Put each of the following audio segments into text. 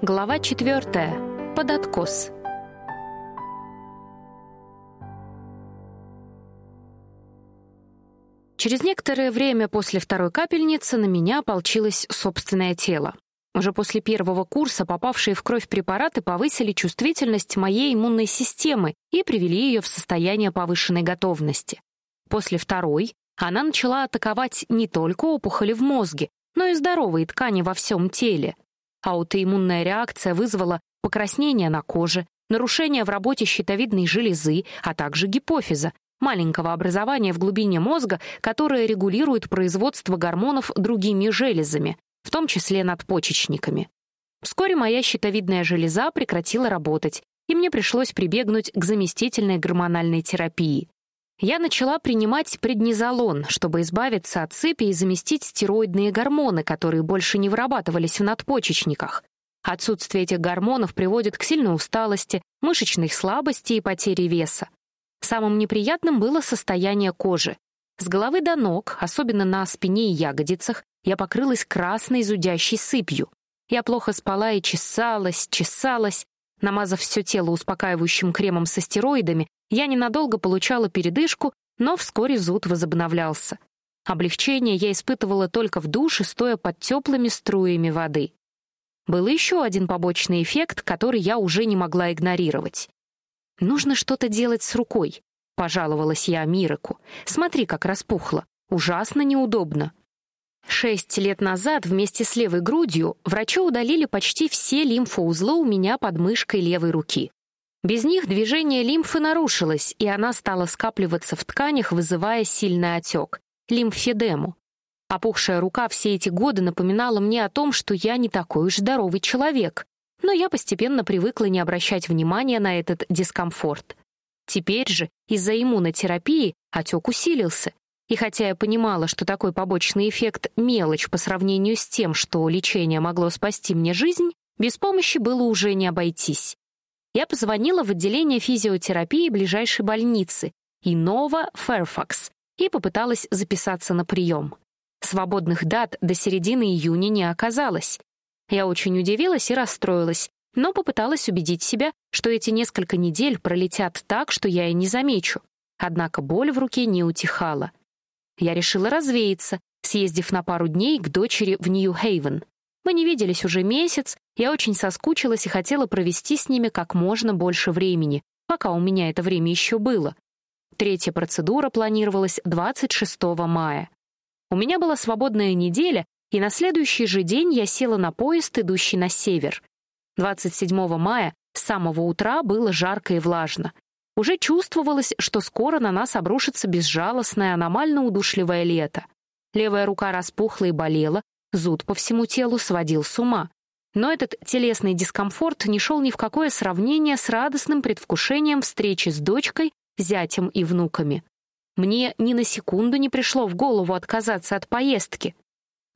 Глава четвертая. Под откос. Через некоторое время после второй капельницы на меня ополчилось собственное тело. Уже после первого курса попавшие в кровь препараты повысили чувствительность моей иммунной системы и привели ее в состояние повышенной готовности. После второй она начала атаковать не только опухоли в мозге, но и здоровые ткани во всем теле. Аутоиммунная реакция вызвала покраснение на коже, нарушение в работе щитовидной железы, а также гипофиза, маленького образования в глубине мозга, которое регулирует производство гормонов другими железами, в том числе надпочечниками. Вскоре моя щитовидная железа прекратила работать, и мне пришлось прибегнуть к заместительной гормональной терапии. Я начала принимать преднизолон, чтобы избавиться от сыпи и заместить стероидные гормоны, которые больше не вырабатывались в надпочечниках. Отсутствие этих гормонов приводит к сильной усталости, мышечной слабости и потере веса. Самым неприятным было состояние кожи. С головы до ног, особенно на спине и ягодицах, я покрылась красной зудящей сыпью. Я плохо спала и чесалась, чесалась. Намазав все тело успокаивающим кремом со стероидами, я ненадолго получала передышку, но вскоре зуд возобновлялся. Облегчение я испытывала только в душе, стоя под теплыми струями воды. Был еще один побочный эффект, который я уже не могла игнорировать. «Нужно что-то делать с рукой», — пожаловалась я Мироку. «Смотри, как распухло. Ужасно неудобно». Шесть лет назад вместе с левой грудью врачи удалили почти все лимфоузлы у меня под мышкой левой руки. Без них движение лимфы нарушилось, и она стала скапливаться в тканях, вызывая сильный отек — лимфедему. Опухшая рука все эти годы напоминала мне о том, что я не такой уж здоровый человек, но я постепенно привыкла не обращать внимания на этот дискомфорт. Теперь же из-за иммунотерапии отек усилился, и хотя я понимала, что такой побочный эффект — мелочь по сравнению с тем, что лечение могло спасти мне жизнь, без помощи было уже не обойтись. Я позвонила в отделение физиотерапии ближайшей больницы Инова Фэрфакс и попыталась записаться на прием. Свободных дат до середины июня не оказалось, я очень удивилась и расстроилась, но попыталась убедить себя, что эти несколько недель пролетят так, что я и не замечу. Однако боль в руке не утихала. Я решила развеяться, съездив на пару дней к дочери в Нью-Хейвен. Мы не виделись уже месяц, я очень соскучилась и хотела провести с ними как можно больше времени, пока у меня это время еще было. Третья процедура планировалась 26 мая. У меня была свободная неделя, и на следующий же день я села на поезд, идущий на север. 27 мая с самого утра было жарко и влажно. Уже чувствовалось, что скоро на нас обрушится безжалостное, аномально удушливое лето. Левая рука распухла и болела, зуд по всему телу сводил с ума. Но этот телесный дискомфорт не шел ни в какое сравнение с радостным предвкушением встречи с дочкой, зятем и внуками. Мне ни на секунду не пришло в голову отказаться от поездки.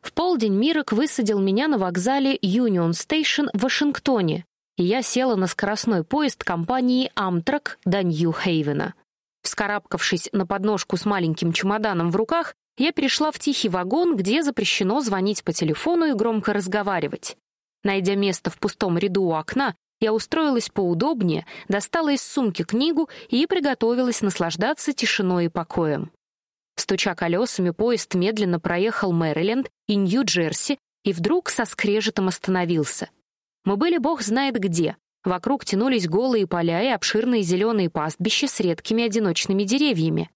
В полдень Мирок высадил меня на вокзале Юнион Стейшн в Вашингтоне, и я села на скоростной поезд компании Amtrak до Нью-Хейвена. Вскарабкавшись на подножку с маленьким чемоданом в руках, я перешла в тихий вагон, где запрещено звонить по телефону и громко разговаривать. Найдя место в пустом ряду у окна, я устроилась поудобнее, достала из сумки книгу и приготовилась наслаждаться тишиной и покоем. Стуча колесами, поезд медленно проехал Мэриленд и Нью-Джерси и вдруг со скрежетом остановился. Мы были бог знает где. Вокруг тянулись голые поля и обширные зеленые пастбища с редкими одиночными деревьями.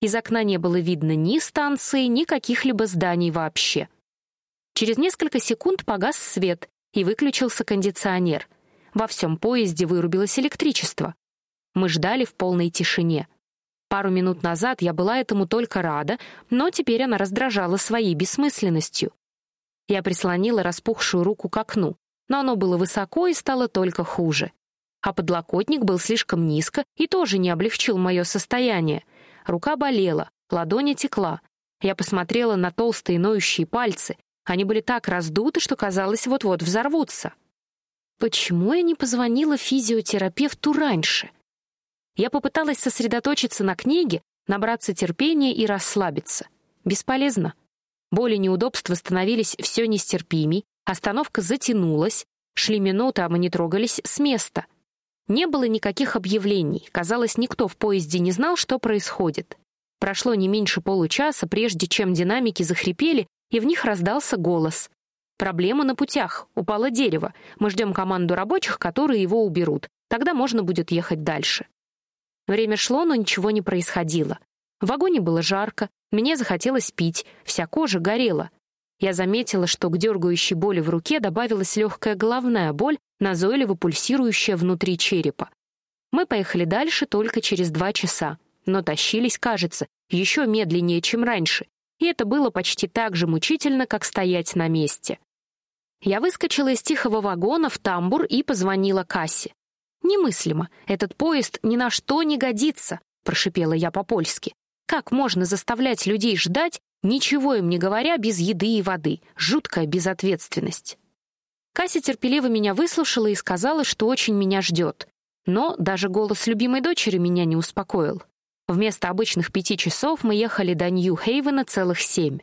Из окна не было видно ни станции, ни каких-либо зданий вообще. Через несколько секунд погас свет и выключился кондиционер. Во всем поезде вырубилось электричество. Мы ждали в полной тишине — Пару минут назад я была этому только рада, но теперь она раздражала своей бессмысленностью. Я прислонила распухшую руку к окну, но оно было высоко и стало только хуже. А подлокотник был слишком низко и тоже не облегчил мое состояние. Рука болела, ладонь текла. Я посмотрела на толстые ноющие пальцы. Они были так раздуты, что казалось, вот-вот взорвутся. Почему я не позвонила физиотерапевту раньше? Я попыталась сосредоточиться на книге, набраться терпения и расслабиться. Бесполезно. Боли и неудобства становились все нестерпимей, остановка затянулась, Шли минуты, а мы не трогались с места. Не было никаких объявлений. Казалось, никто в поезде не знал, что происходит. Прошло не меньше получаса, прежде чем динамики захрипели, и в них раздался голос. «Проблема на путях. Упало дерево. Мы ждем команду рабочих, которые его уберут. Тогда можно будет ехать дальше». Время шло, но ничего не происходило. В вагоне было жарко, мне захотелось пить, вся кожа горела. Я заметила, что к дергающей боли в руке добавилась легкая головная боль, назойливо пульсирующая внутри черепа. Мы поехали дальше только через два часа, но тащились, кажется, еще медленнее, чем раньше, и это было почти так же мучительно, как стоять на месте. Я выскочила из тихого вагона в тамбур и позвонила кассе. «Немыслимо, этот поезд ни на что не годится», — прошипела я по-польски. «Как можно заставлять людей ждать, ничего им не говоря, без еды и воды? Жуткая безответственность». Кася терпеливо меня выслушала и сказала, что очень меня ждет. Но даже голос любимой дочери меня не успокоил. Вместо обычных пяти часов мы ехали до Нью-Хейвена целых семь.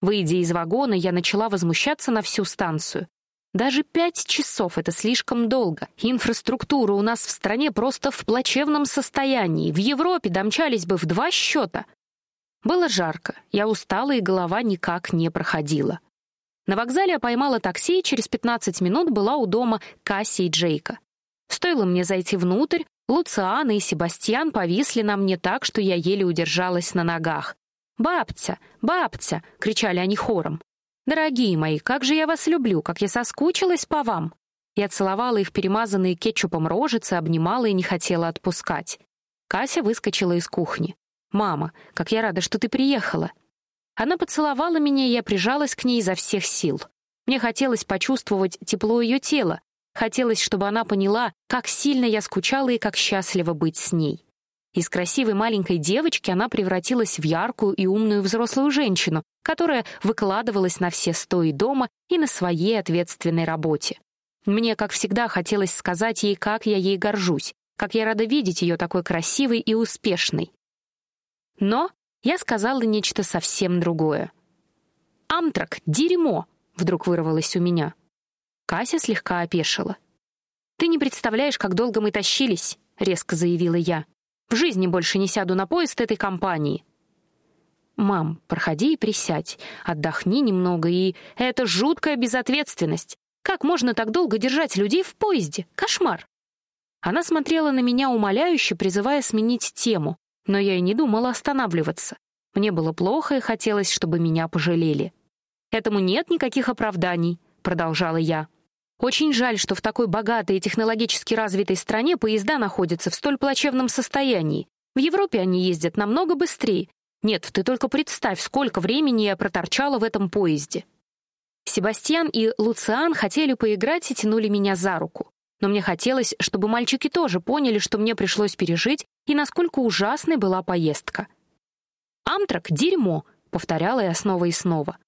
Выйдя из вагона, я начала возмущаться на всю станцию. Даже пять часов — это слишком долго. Инфраструктура у нас в стране просто в плачевном состоянии. В Европе домчались бы в два счета. Было жарко, я устала, и голова никак не проходила. На вокзале я поймала такси и через 15 минут была у дома Касси и Джейка. Стоило мне зайти внутрь, Луциана и Себастьян повисли на мне так, что я еле удержалась на ногах. «Бабтя! Бабтя!» — кричали они хором. «Дорогие мои, как же я вас люблю, как я соскучилась по вам!» Я целовала их перемазанные кетчупом рожицы, обнимала и не хотела отпускать. Кася выскочила из кухни. «Мама, как я рада, что ты приехала!» Она поцеловала меня, и я прижалась к ней изо всех сил. Мне хотелось почувствовать тепло ее тела, хотелось, чтобы она поняла, как сильно я скучала и как счастлива быть с ней. Из красивой маленькой девочки она превратилась в яркую и умную взрослую женщину, которая выкладывалась на все стои дома и на своей ответственной работе. Мне, как всегда, хотелось сказать ей, как я ей горжусь, как я рада видеть ее такой красивой и успешной. Но я сказала нечто совсем другое. «Амтрак, дерьмо!» — вдруг вырвалось у меня. Кася слегка опешила. «Ты не представляешь, как долго мы тащились», — резко заявила я. В жизни больше не сяду на поезд этой компании. Мам, проходи и присядь, отдохни немного, и... Это жуткая безответственность. Как можно так долго держать людей в поезде? Кошмар. Она смотрела на меня умоляюще, призывая сменить тему, но я и не думала останавливаться. Мне было плохо и хотелось, чтобы меня пожалели. «Этому нет никаких оправданий», — продолжала я. Очень жаль, что в такой богатой и технологически развитой стране поезда находятся в столь плачевном состоянии. В Европе они ездят намного быстрее. Нет, ты только представь, сколько времени я проторчала в этом поезде. Себастьян и Луциан хотели поиграть и тянули меня за руку. Но мне хотелось, чтобы мальчики тоже поняли, что мне пришлось пережить и насколько ужасной была поездка. «Амтрак — дерьмо», — повторяла я снова и снова.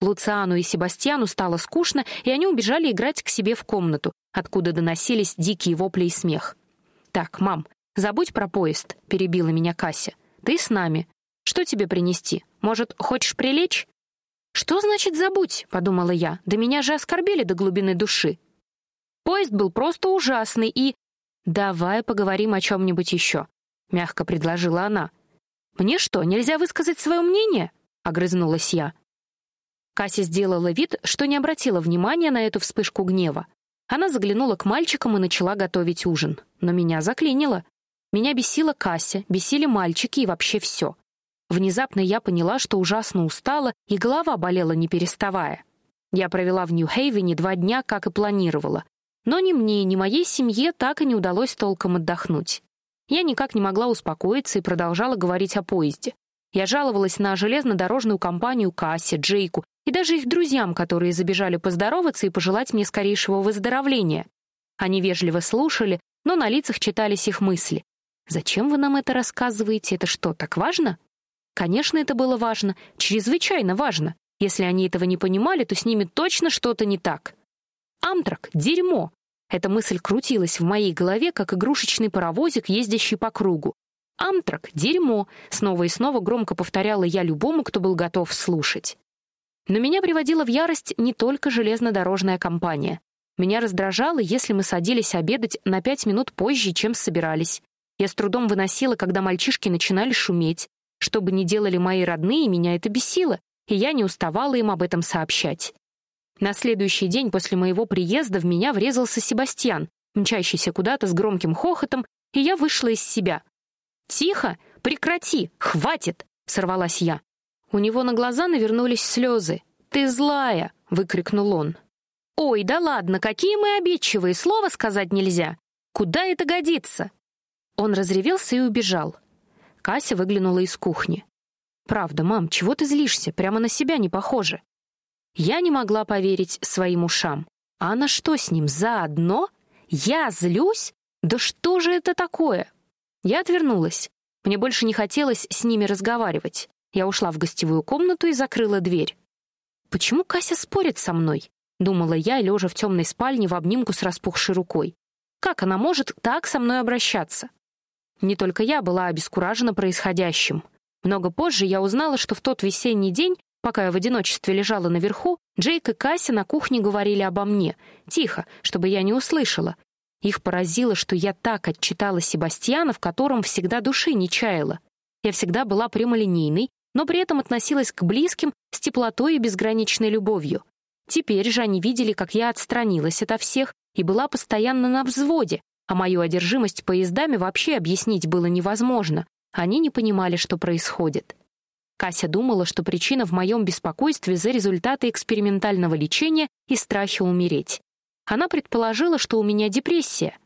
Луциану и Себастьяну стало скучно, и они убежали играть к себе в комнату, откуда доносились дикие вопли и смех. «Так, мам, забудь про поезд», — перебила меня Кася. «Ты с нами. Что тебе принести? Может, хочешь прилечь?» «Что значит «забудь»?» — подумала я. «Да меня же оскорбили до глубины души». Поезд был просто ужасный и... «Давай поговорим о чем-нибудь еще», — мягко предложила она. «Мне что, нельзя высказать свое мнение?» — огрызнулась я. Кася сделала вид, что не обратила внимания на эту вспышку гнева. Она заглянула к мальчикам и начала готовить ужин. Но меня заклинило. Меня бесила Кася, бесили мальчики и вообще все. Внезапно я поняла, что ужасно устала, и голова болела не переставая. Я провела в Нью-Хейвене два дня, как и планировала. Но ни мне, ни моей семье так и не удалось толком отдохнуть. Я никак не могла успокоиться и продолжала говорить о поезде. Я жаловалась на железнодорожную компанию Кассе, Джейку и даже их друзьям, которые забежали поздороваться и пожелать мне скорейшего выздоровления. Они вежливо слушали, но на лицах читались их мысли. «Зачем вы нам это рассказываете? Это что, так важно?» Конечно, это было важно, чрезвычайно важно. Если они этого не понимали, то с ними точно что-то не так. «Амтрак — дерьмо!» Эта мысль крутилась в моей голове, как игрушечный паровозик, ездящий по кругу. «Амтрак — дерьмо!» — снова и снова громко повторяла я любому, кто был готов слушать. Но меня приводила в ярость не только железнодорожная компания. Меня раздражало, если мы садились обедать на пять минут позже, чем собирались. Я с трудом выносила, когда мальчишки начинали шуметь. Что бы ни делали мои родные, меня это бесило, и я не уставала им об этом сообщать. На следующий день после моего приезда в меня врезался Себастьян, мчащийся куда-то с громким хохотом, и я вышла из себя. «Тихо! Прекрати! Хватит!» — сорвалась я. У него на глаза навернулись слезы. «Ты злая!» — выкрикнул он. «Ой, да ладно, какие мы обидчивые, слова сказать нельзя! Куда это годится?» Он разревелся и убежал. Кася выглянула из кухни. «Правда, мам, чего ты злишься? Прямо на себя не похоже». Я не могла поверить своим ушам. А на что с ним, заодно? Я злюсь? Да что же это такое? Я отвернулась. Мне больше не хотелось с ними разговаривать. Я ушла в гостевую комнату и закрыла дверь. «Почему Кася спорит со мной?» — думала я, лежа в темной спальне в обнимку с распухшей рукой. «Как она может так со мной обращаться?» Не только я была обескуражена происходящим. Много позже я узнала, что в тот весенний день, пока я в одиночестве лежала наверху, Джейк и Кася на кухне говорили обо мне, тихо, чтобы я не услышала. Их поразило, что я так отчитала Себастьяна, в котором всегда души не чаяла. Я всегда была прямолинейной, но при этом относилась к близким с теплотой и безграничной любовью. Теперь же они видели, как я отстранилась ото всех и была постоянно на взводе, а мою одержимость поездами вообще объяснить было невозможно. Они не понимали, что происходит. Кася думала, что причина в моем беспокойстве за результаты экспериментального лечения и страхе умереть. Она предположила, что у меня депрессия.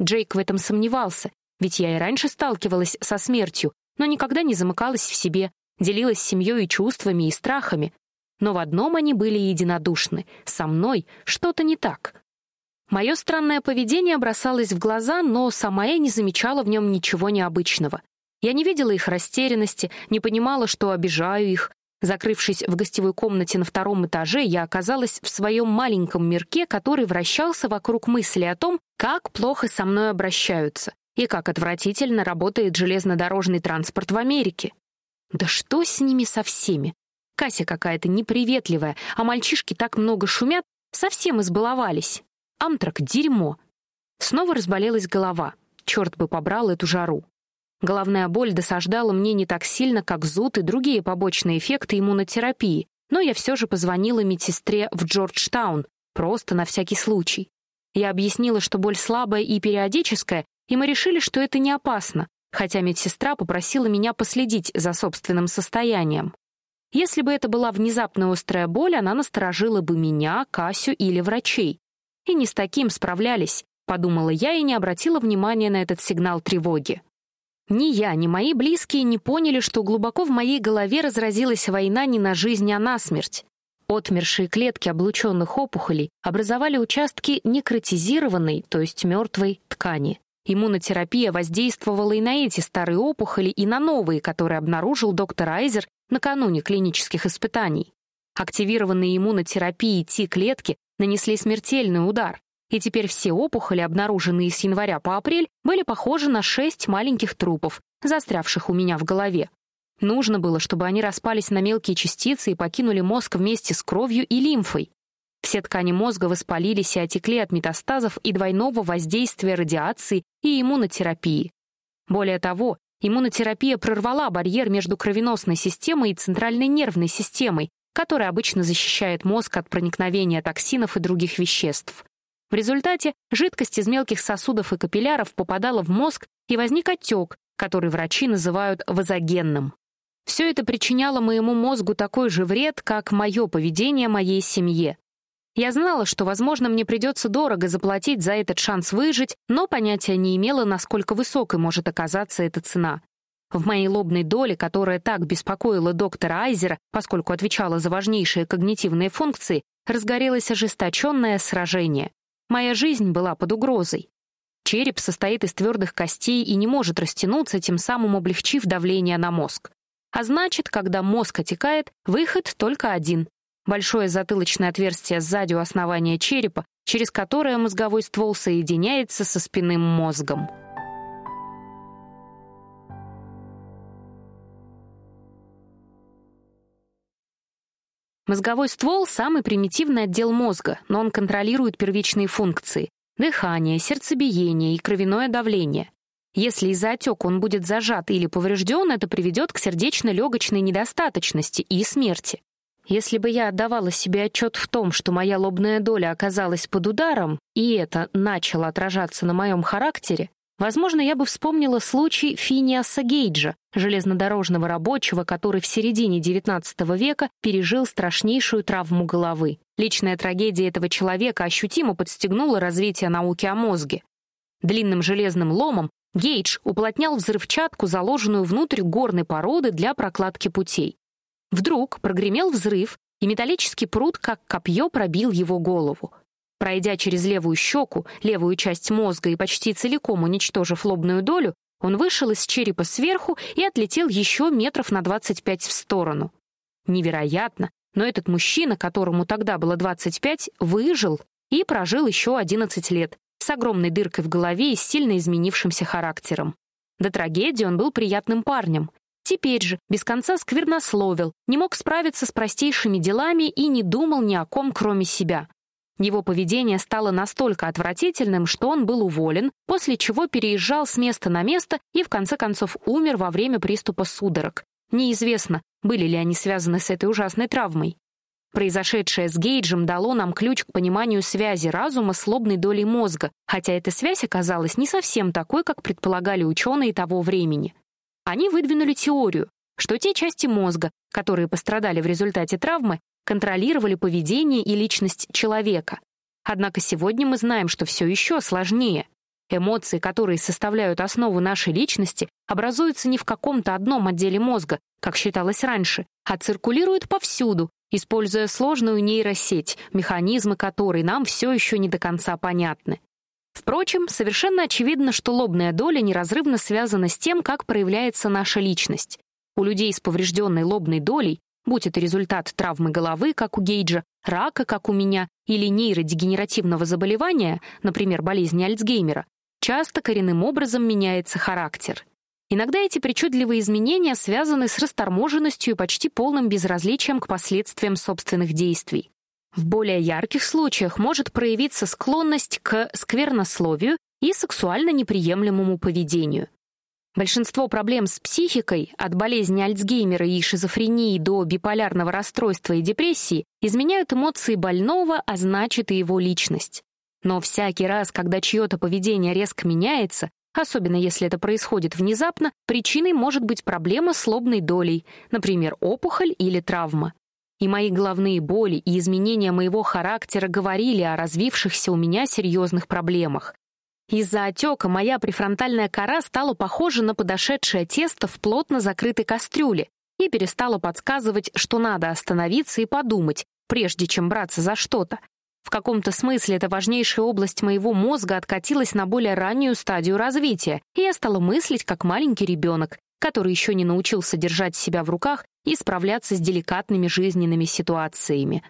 Джейк в этом сомневался, ведь я и раньше сталкивалась со смертью, но никогда не замыкалась в себе, делилась с семьей и чувствами, и страхами. Но в одном они были единодушны — со мной что-то не так. Мое странное поведение бросалось в глаза, но сама я не замечала в нем ничего необычного. Я не видела их растерянности, не понимала, что обижаю их. Закрывшись в гостевой комнате на втором этаже, я оказалась в своем маленьком мирке, который вращался вокруг мысли о том, как плохо со мной обращаются и как отвратительно работает железнодорожный транспорт в Америке. Да что с ними со всеми? Кася какая-то неприветливая, а мальчишки так много шумят, совсем избаловались. Амтрак — дерьмо. Снова разболелась голова. Черт бы побрал эту жару. Головная боль досаждала мне не так сильно, как зуд и другие побочные эффекты иммунотерапии, но я все же позвонила медсестре в Джорджтаун, просто на всякий случай. Я объяснила, что боль слабая и периодическая, и мы решили, что это не опасно, хотя медсестра попросила меня последить за собственным состоянием. Если бы это была внезапная острая боль, она насторожила бы меня, Касю или врачей. И не с таким справлялись, подумала я и не обратила внимания на этот сигнал тревоги. Ни я, ни мои близкие не поняли, что глубоко в моей голове разразилась война не на жизнь, а на смерть. Отмершие клетки облученных опухолей образовали участки некротизированной, то есть мертвой, ткани. Иммунотерапия воздействовала и на эти старые опухоли, и на новые, которые обнаружил доктор Айзер накануне клинических испытаний. Активированные иммунотерапией T-клетки нанесли смертельный удар, и теперь все опухоли, обнаруженные с января по апрель, были похожи на шесть маленьких трупов, застрявших у меня в голове. Нужно было, чтобы они распались на мелкие частицы и покинули мозг вместе с кровью и лимфой. Все ткани мозга воспалились и отекли от метастазов и двойного воздействия радиации и иммунотерапии. Более того, иммунотерапия прорвала барьер между кровеносной системой и центральной нервной системой, которая обычно защищает мозг от проникновения токсинов и других веществ. В результате жидкость из мелких сосудов и капилляров попадала в мозг, и возник отек, который врачи называют вазогенным. Все это причиняло моему мозгу такой же вред, как мое поведение моей семье. Я знала, что, возможно, мне придется дорого заплатить за этот шанс выжить, но понятия не имела, насколько высокой может оказаться эта цена. В моей лобной доле, которая так беспокоила доктора Айзера, поскольку отвечала за важнейшие когнитивные функции, разгорелось ожесточенное сражение. Моя жизнь была под угрозой. Череп состоит из твердых костей и не может растянуться, тем самым облегчив давление на мозг. А значит, когда мозг отекает, выход только один. Большое затылочное отверстие сзади у основания черепа, через которое мозговой ствол соединяется со спинным мозгом. Мозговой ствол — самый примитивный отдел мозга, но он контролирует первичные функции — дыхание, сердцебиение и кровяное давление. Если из-за отека он будет зажат или поврежден, это приведет к сердечно-легочной недостаточности и смерти. Если бы я отдавала себе отчет в том, что моя лобная доля оказалась под ударом, и это начало отражаться на моем характере, возможно, я бы вспомнила случай Финиаса Гейджа, железнодорожного рабочего, который в середине XIX века пережил страшнейшую травму головы. Личная трагедия этого человека ощутимо подстегнула развитие науки о мозге. Длинным железным ломом Гейдж уплотнял взрывчатку, заложенную внутрь горной породы для прокладки путей. Вдруг прогремел взрыв, и металлический пруд, как копье, пробил его голову. Пройдя через левую щеку, левую часть мозга и почти целиком уничтожив лобную долю, он вышел из черепа сверху и отлетел еще метров на 25 в сторону. Невероятно, но этот мужчина, которому тогда было 25, выжил и прожил еще 11 лет, с огромной дыркой в голове и сильно изменившимся характером. До трагедии он был приятным парнем, Теперь же без конца сквернословил, не мог справиться с простейшими делами и не думал ни о ком, кроме себя. Его поведение стало настолько отвратительным, что он был уволен, после чего переезжал с места на место и в конце концов умер во время приступа судорог. Неизвестно, были ли они связаны с этой ужасной травмой. Произошедшее с Гейджем дало нам ключ к пониманию связи разума с лобной долей мозга, хотя эта связь оказалась не совсем такой, как предполагали ученые того времени. Они выдвинули теорию, что те части мозга, которые пострадали в результате травмы, контролировали поведение и личность человека. Однако сегодня мы знаем, что все еще сложнее. Эмоции, которые составляют основу нашей личности, образуются не в каком-то одном отделе мозга, как считалось раньше, а циркулируют повсюду, используя сложную нейросеть, механизмы которой нам все еще не до конца понятны. Впрочем, совершенно очевидно, что лобная доля неразрывно связана с тем, как проявляется наша личность. У людей с поврежденной лобной долей, будь это результат травмы головы, как у Гейджа, рака, как у меня, или нейродегенеративного заболевания, например, болезни Альцгеймера, часто коренным образом меняется характер. Иногда эти причудливые изменения связаны с расторможенностью и почти полным безразличием к последствиям собственных действий. В более ярких случаях может проявиться склонность к сквернословию и сексуально неприемлемому поведению. Большинство проблем с психикой, от болезни Альцгеймера и шизофрении до биполярного расстройства и депрессии, изменяют эмоции больного, а значит и его личность. Но всякий раз, когда чье-то поведение резко меняется, особенно если это происходит внезапно, причиной может быть проблема с лобной долей, например, опухоль или травма. И мои головные боли и изменения моего характера говорили о развившихся у меня серьезных проблемах. Из-за отека моя префронтальная кора стала похожа на подошедшее тесто в плотно закрытой кастрюле и перестала подсказывать, что надо остановиться и подумать, прежде чем браться за что-то. В каком-то смысле эта важнейшая область моего мозга откатилась на более раннюю стадию развития, и я стала мыслить как маленький ребенок, который еще не научился держать себя в руках и справляться с деликатными жизненными ситуациями.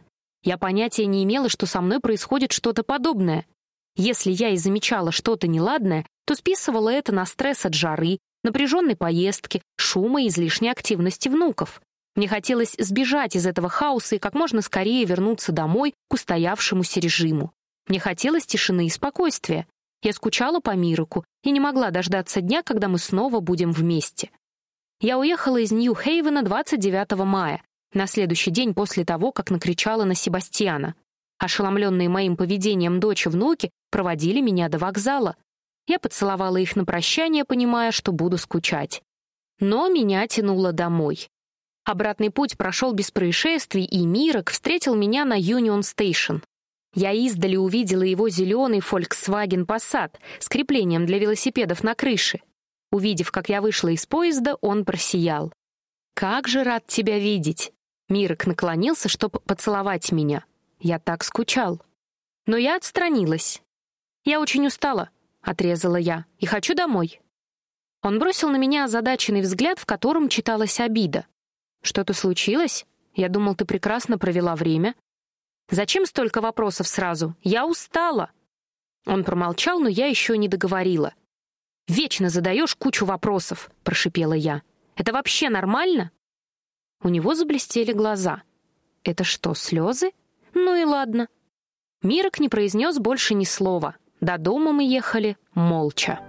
Я понятия не имела, что со мной происходит что-то подобное. Если я и замечала что-то неладное, то списывала это на стресс от жары, напряженной поездки, шума и излишней активности внуков. Мне хотелось сбежать из этого хаоса и как можно скорее вернуться домой к устоявшемуся режиму. Мне хотелось тишины и спокойствия. Я скучала по Мироку и не могла дождаться дня, когда мы снова будем вместе. Я уехала из Нью-Хейвена 29 мая, на следующий день после того, как накричала на Себастьяна. Ошеломленные моим поведением дочь и внуки проводили меня до вокзала. Я поцеловала их на прощание, понимая, что буду скучать. Но меня тянуло домой. Обратный путь прошел без происшествий, и Мирок встретил меня на Юнион Стейшн. Я издали увидела его зеленый Volkswagen Passat с креплением для велосипедов на крыше. Увидев, как я вышла из поезда, он просиял. «Как же рад тебя видеть!» Мирок наклонился, чтобы поцеловать меня. Я так скучал. Но я отстранилась. «Я очень устала», — отрезала я, — «и хочу домой». Он бросил на меня озадаченный взгляд, в котором читалась обида. «Что-то случилось? Я думал, ты прекрасно провела время». «Зачем столько вопросов сразу? Я устала!» Он промолчал, но я еще не договорила. Вечно задаешь кучу вопросов», — прошипела я. «Это вообще нормально?» У него заблестели глаза. Это что, слезы? Ну и ладно. Мирок не произнес больше ни слова. До дома мы ехали молча.